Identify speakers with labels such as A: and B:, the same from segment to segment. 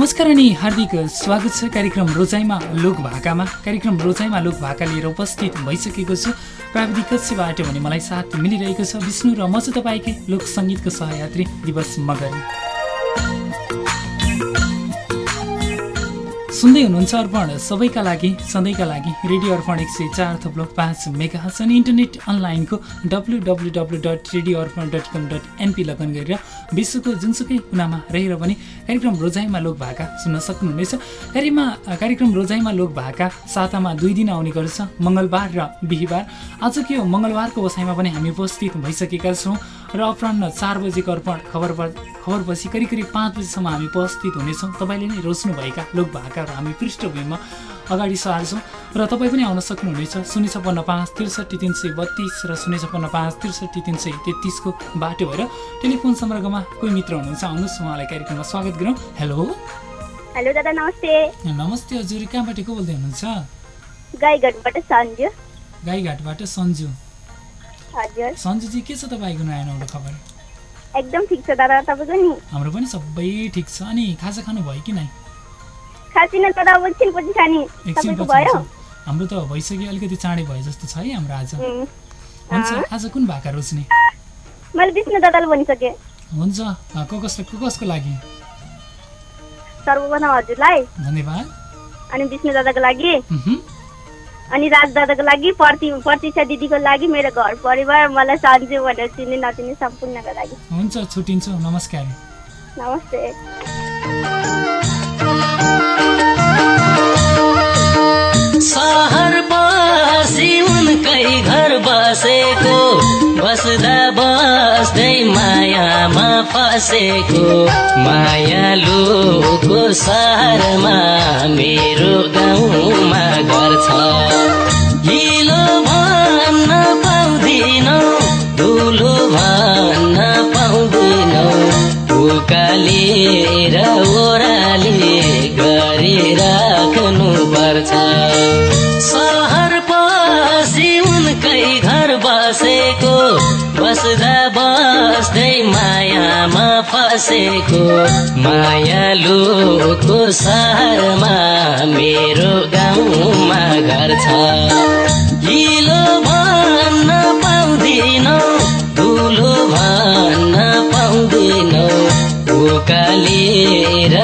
A: नमस्कार अनि हार्दिक स्वागत छ कार्यक्रम रोजाइमा लोक भाकामा। कार्यक्रम रोजाइमा लोक भाका लिएर उपस्थित भइसकेको छु प्राविधिक कक्षबाट भने मलाई साथ मिलिरहेको छ विष्णु र म चाहिँ तपाईँकै लोक सङ्गीतको सहयात्री दिवस मगर। सुन्दै हुनुहुन्छ अर्पण। सबैका लागि सधैँका लागि रेडियो अर्पण एक सय चार थप्लो पाँच मेगा अनि इन्टरनेट अनलाइनको W W W dot radio Arpan dot com dot NP लगन गरेर विश्वको जुनसुकै कुनामा रहेर पनि कार्यक्रम रोजाइमा लोक भाका सुन्न सक्नुहुनेछ। कार्यमा कार्यक्रम रोजाइमा लोक भाका सातामा दुई दिन आउने गर्छ मङ्गलबार र बिहिबार। आजको यो मङ्गलबारको बसाइमा पनि हामी उपस्थित भइसकेका छौँ र अपरान्न चार बजेको अर्पण खबर खबरपछि करिब करिब पाँच बजीसम्म हामी उपस्थित हुनेछौँ। तपाईँले नै रोज्नुभएका लोक हामी पृष्ठभूमिमा अगाडि सार्छौँ र तपाईँ पनि आउन सक्नुहुनेछ। शून्य छप्पन्न पाँच त्रिसठी तिन सय बत्तिस र शून्य छप्पन्न पाँच त्रिसठी तिन सय तेत्तिसको बाटो भएर टेलिफोन सम्पर्कमा कोही मित्र हुनुहुन्छ आउनुहोस् उहाँलाई कार्यक्रममा स्वागत गरौँ। हेलो।
B: हेलो दादा नमस्ते।
A: नमस्ते हजुर कहाँबाट को बोल्दै हुनुहुन्छ?
B: गाईघाटबाट सन्जु।
A: गाईघाटबाट सन्जु।
B: हजुर।
A: सन्जुजी के छ तपाईँको नयाँ नौलो खबर?
B: एकदम ठिक छ दादा तपाईँको नि
A: हाम्रो पनि सबै ठिक छ। अनि खाजा खानु भयो कि नै?
B: खासिन दादा अब एकछिन पछि खाने तपाईँको भयो?
A: हाम्रो त भइसक्यो अलिकति चाँडै भयो जस्तो छ है हाम्रो आज। हुन्छ आज कुन भाका रोज्ने?
B: मैले विष्णु दादाले भनिसकेँ।
A: हुन्छ। को कसले को कसको लागि?
B: सर्वप्रथम हजुरलाई
A: धन्यवाद।
B: अनि विष्णु दादाको लागि अनि राज दादाको लागि प्रति प्रतीक्षा दिदीको लागि मेरो घर परिवार मलाई सन्जु भनेर चिन्ने नचिन्ने सम्पूर्णको लागि।
A: हुन्छ छुट्टिन्छु। नमस्कार।
B: नमस्ते।
C: सहर बसी उनकै घर बसेको बस्दा बस्दै मायामा फसेको। मायालुको सहरमा मेरो गाउँमा फसेको मायालुको सहरमा मेरो गाउँमा घर छ। हिलो भन्न पाउँदिन धुलो भन्न पाउँदिन उकालेर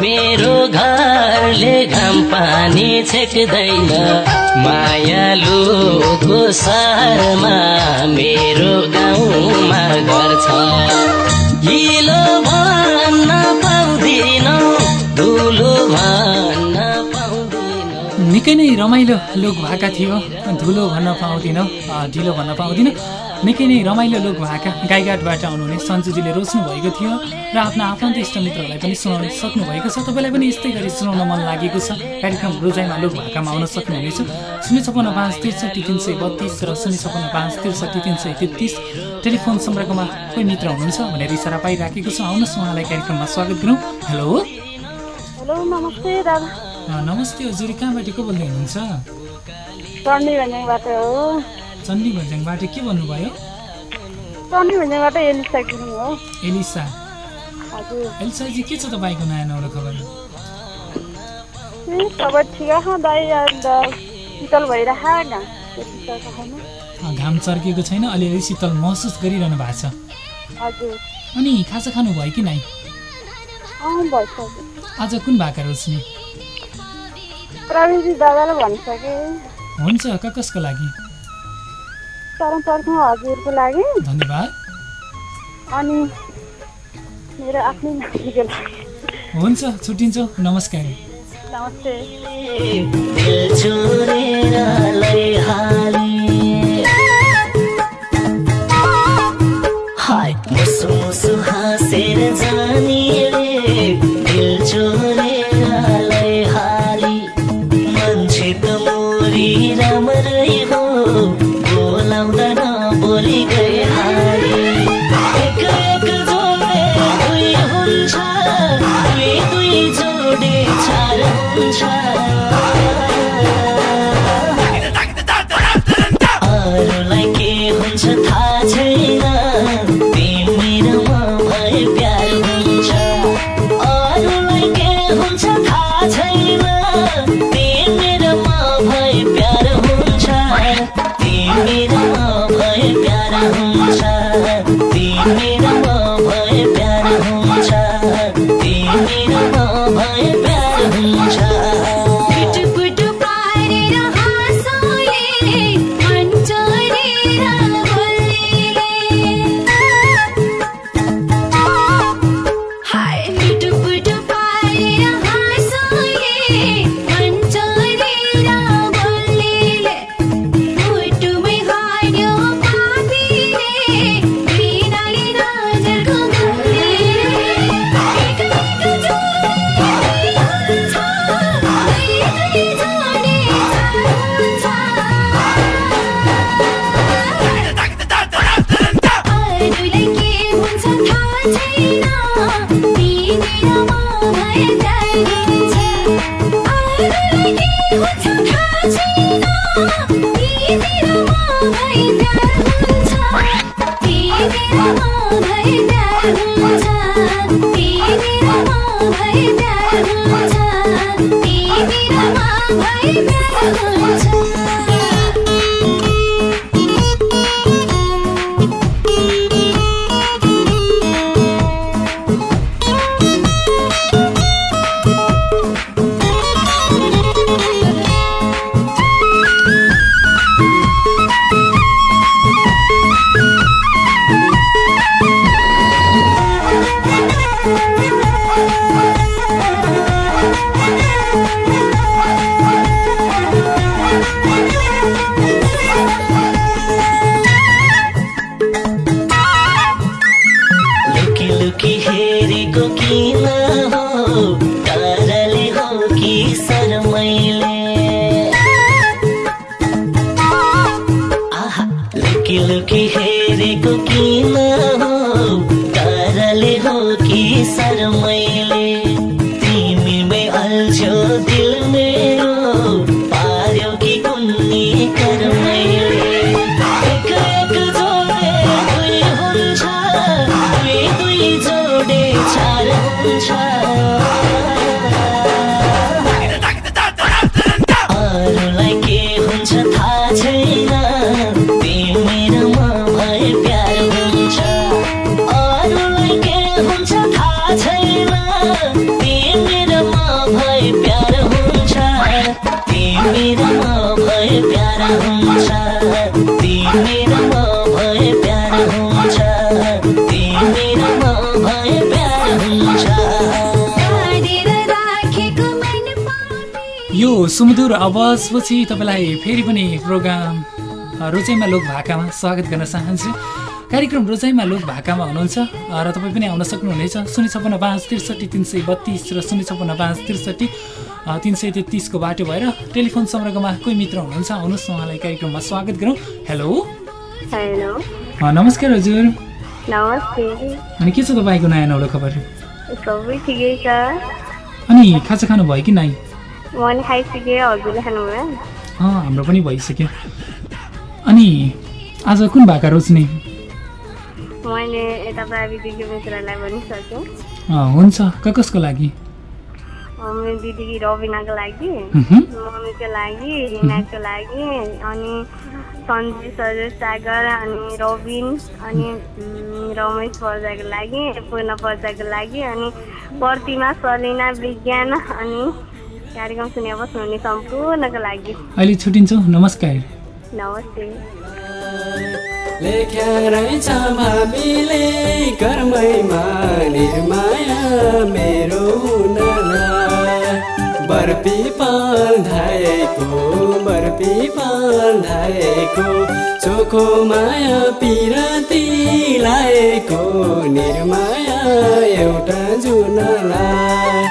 C: मेरो घरले घाम
D: पानी छेक्दैन। मायालुको सहरमा मेरो गाउँमा घर भयो।
A: निकै नै रमाइलो लोक भाका थियो। धुलो भन्न पाउँदिनँ ढिलो भन्न पाउँदिनँ। निकै नै रमाइलो लोक भाका गाईघाटबाट आउनुहुने सन्जुजीले रोज्नु भएको थियो र आफ्ना आफन्त इष्टमित्रहरूलाई पनि सुनाउन सक्नुभएको छ। तपाईँलाई पनि यस्तै गरी सुनाउन मन लागेको छ। कार्यक्रम रोजाइमा लोक भाकामा आउन सक्नुहुनेछ। शून्य छपन्न पाँच त्रिसठी तिन सय बत्तिस र शून्य छपन्न पाँच त्रिसठी तिन सय तेत्तिस। टेलिफोन सम्पर्कमा कोही मित्र हुनुहुन्छ भनेर इसारा पाइराखेको छ। आउनुहोस् उहाँलाई कार्यक्रममा स्वागत गरौँ। हेलो।
E: हेलो नमस्ते दादा।
A: नमस्ते हजुर कहाँबाट को बोल्दै हुनुहुन्छ?
E: चण्डी भन्ज्याङबाट हो।
A: चण्डी के भन्नुभयो?
E: चण्डी भन्ज्याङबाट एलिसा गुरुङ हो।
A: एलिसा।
E: हजुर।
A: एलिसाजी के छ तपाईँको नयाँ नौलो खबर?
E: सबै ठिक छ दाइ अन्त शीतल घाम
A: चर्किएको छैन। अलिअलि शीतल महसुस गरिरहनु भएको छ।
E: हजुर।
A: अनि खाजा खानुभयो कि नै आज कुन भाका रोज्ने?
E: प्रविधि दादाले भनिसके।
A: हुन्छ क कसको लागि?
E: चरण पर्खौँ हजुरको लागि।
A: धन्यवाद।
E: अनि मेरो आफ्नै नानीको लागि।
A: हुन्छ छुट्टिन्छौँ। नमस्कार।
E: नमस्ते।
D: हाय मुसु मुसु हाँसेर जानेले चार हुन्छ छैन डरले हो प्यारा हुन्छ। तिमीरमा भए प्यारा हुन्छ। तिमीरमा भए प्यारा हुन्छ।
A: यो सुमधुर आवाजपछि तपाईँलाई फेरि पनि प्रोग्राम अ, रोजाइमा लोक भाकामा स्वागत गर्न चाहन्छु। कार्यक्रम रोजाइमा लोक भाकामा हुनुहुन्छ र तपाईँ पनि आउन सक्नुहुनेछ। शून्य छपन्न पाँच त्रिसठी तिन सय बत्तिस र शून्य छपन्न पाँच त्रिसठी। तिन सय तेत्तिसको बाटो भएर टेलिफोन सम्पर्कमा कोही मित्र हुनुहुन्छ आउनुहोस् उहाँलाई कार्यक्रममा स्वागत गरौँ। हेलो। नमस्कार हजुर। अनि के छ तपाईँको नयाँ नौलो खबर? अनि खाजा खानुभयो कि नै अँ हाम्रो पनि भइसक्यो। अनि आज कुन भाका रोज्ने? हुन्छ। कसको लागि?
E: मेरो दिदी रबिनाको लागि। मम्मीको लागि रिनाको लागि अनि सन्जय सरोज सागर अनि रबिन अनि रमेश पर्जाको लागि पूर्ण पर्जाको लागि अनि प्रतिमा सलिना विज्ञान अनि कार्यक्रम सुने बस्नुहुने सम्पूर्णको लागि।
A: अहिले छुट्टिन्छौँ? नमस्कार।
E: नमस्ते।
F: लेख्या रहेछ भाबीले कर्मैमा निर्माया मेरो हुनलाई बरपिपाल धाएको बरपिपाल धाएको चोखो माया पिरती लाएको निर्माया एउटा जुनलाई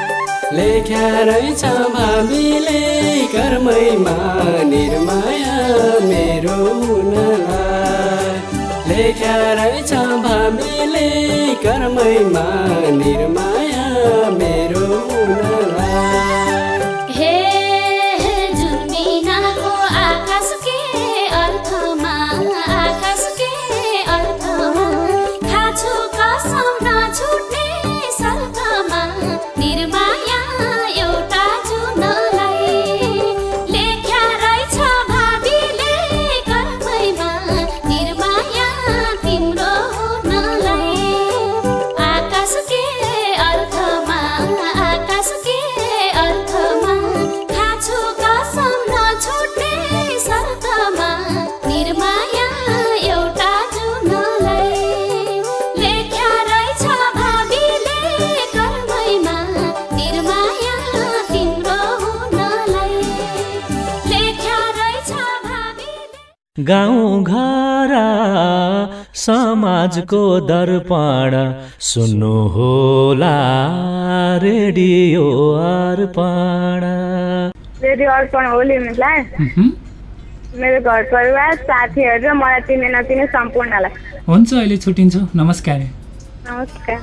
F: लेख्या रहेछ भाबीले कर्मैमा निर्माया मेरो हुनलाई लेख्या रहेछ भाबीले कर्मैमा निर्माया मेरो
D: गाउँ घर समाजको दर्पण सुन्नु होला रेडियो अर्पण।
E: रेडियो अर्पण हो लिमिटलाई। मेरो घर परिवार साथीहरू र मलाई चिने नचिने सम्पूर्णलाई।
A: हुन्छ अहिले छुट्टिन्छौँ। नमस्कार।
E: नमस्कार।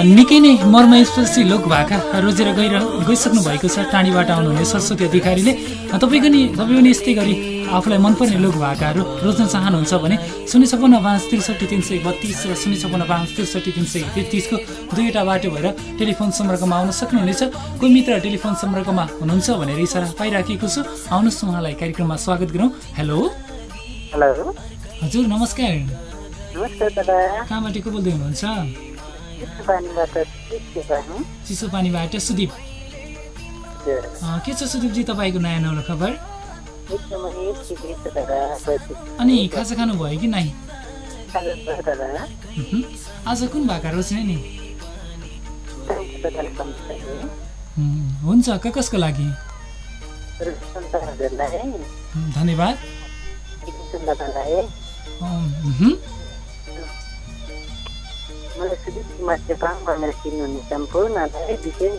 A: निकै नै मर्मस्पर्शी लोक भाका रोजेर गइर गइसक्नु भएको छ टाढीबाट आउनुहुने सरस्वती अधिकारीले। अ, तपाईँको नि तपाईँ पनि यस्तै गरी आफूलाई मनपर्ने लोक भाकाहरू रोज्न चाहनुहुन्छ भने शून्य छपन्न पाँच त्रिसठी तिन सय बत्तिस र शून्य छपन्न पाँच त्रिसठी तिन सय तेत्तिसको दुईवटा बाटो भएर टेलिफोन सम्पर्कमा आउन सक्नुहुनेछ। कोही मित्र टेलिफोन सम्पर्कमा हुनुहुन्छ भनेर इसारा पाइराखेको छु। आउनुहोस् उहाँलाई कार्यक्रममा स्वागत गरौँ। हेलो।
G: हेलो।
A: हजुर नमस्कार। कहाँबाट को बोल्दै हुनुहुन्छ?
G: चिसो पानीबाट
A: सुदीप। के छ सुदीपजी तपाईँको नयाँ नौलो खबर? अनि खाजा खानुभयो कि नै। आज कुन भाका रोज्ने नि? हुन्छ क कसको लागि? धन्यवाद।
G: मलाई सुदीप कुमार चेपाङ भनेर चिन्नुहुने सम्पूर्णलाई विशेष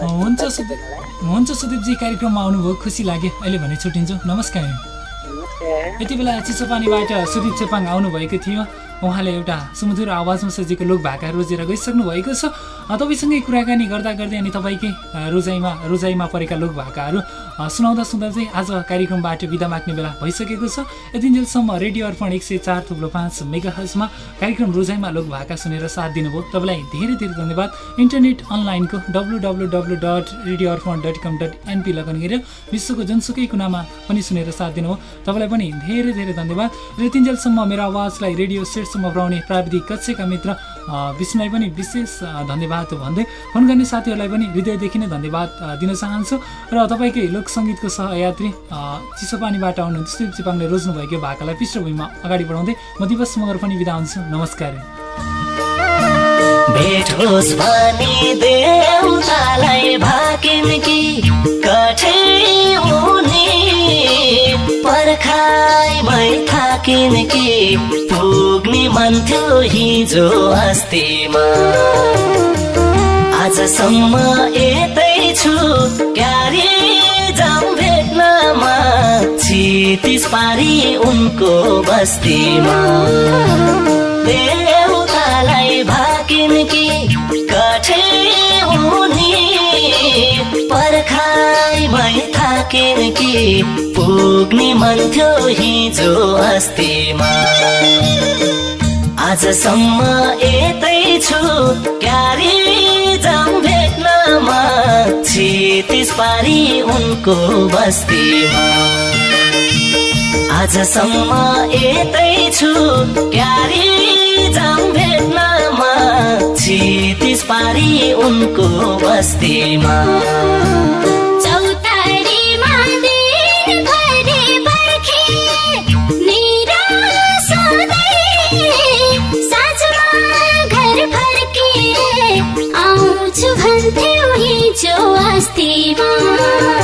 A: हुन्छ सुदीप हुन्छ सुदीपजी कार्यक्रममा आउनुभयो खुसी लाग्यो अहिले भने छुट्टिन्छु। नमस्कार।
G: नमस्कार।
A: यति बेला चिसो पानीबाट सुदीप चेपाङ आउनुभएको थियो। उहाँले एउटा सुमधुर आवाजमा सजिएको लोक भाका रोजेर गइसक्नु भएको छ तपाईँसँगै कुराकानी गर्दा गर्दै अनि तपाईँकै रोजाइमा रोजाइमा परेका लोक भाकाहरू सुनाउँदा सुन्दा चाहिँ आज कार्यक्रमबाट बिदा माग्ने बेला भइसकेको छ। यतिन्जेलसम्म रेडियो अर्पण एक सय चार थुप्रो पाँच मेगा हजमा कार्यक्रम रोजाइमा लोक भाका सुनेर साथ दिनुभयो। तपाईँलाई धेरै धेरै धन्यवाद। इन्टरनेट अनलाइनको W W W dot radio Arpan dot com dot NP लगन गरेर विश्वको जुनसुकै कुनामा पनि सुनेर साथ दिनुभयो। तपाईँलाई पनि धेरै धेरै धन्यवाद। र यतिन्जेलसम्म मेरो आवाजलाई रेडियो सेटसम्म पुर्याउने प्राविधिक कक्षका मित्र। विष्णुलाई पनि विशेष धन्यवाद भन्दै फोन गर्ने साथीहरूलाई पनि हृदयदेखि नै धन्यवाद दिन चाहन्छु। र तपाईँकै लोकसङ्गीतको सहयात्री अ, चिसोपानीबाट आउनुहुन्थ्यो शिव चिपाङले रोज्नुभएको भाकालाई पृष्ठभूमिमा अगाडि बढाउँदै म दिवस मगर पनि बिदा हुन्छु। नमस्कार।
D: थाकिन् कि पुग्ने मन थियो हिजो अस्तिमा। आजसम्म यतै छु क्यारे जाउँ भेट्नमा छितिस पारी उनको बस्तीमा। देउतालाई भाकिन् कि कठै पर्खाइ भइ थाकिन् कि पुग्ने मन थियो हिजो अस्तिमा। आजसम्म यतै छु क्यारे जाउँ भेट्नमा छितिस पारी उनको बस्तीमा। आजसम्म यतै छु क्यारे छितिस पारी उनको बस्तीमा।
E: भन्थ्यौ हिजो अस्तिमा।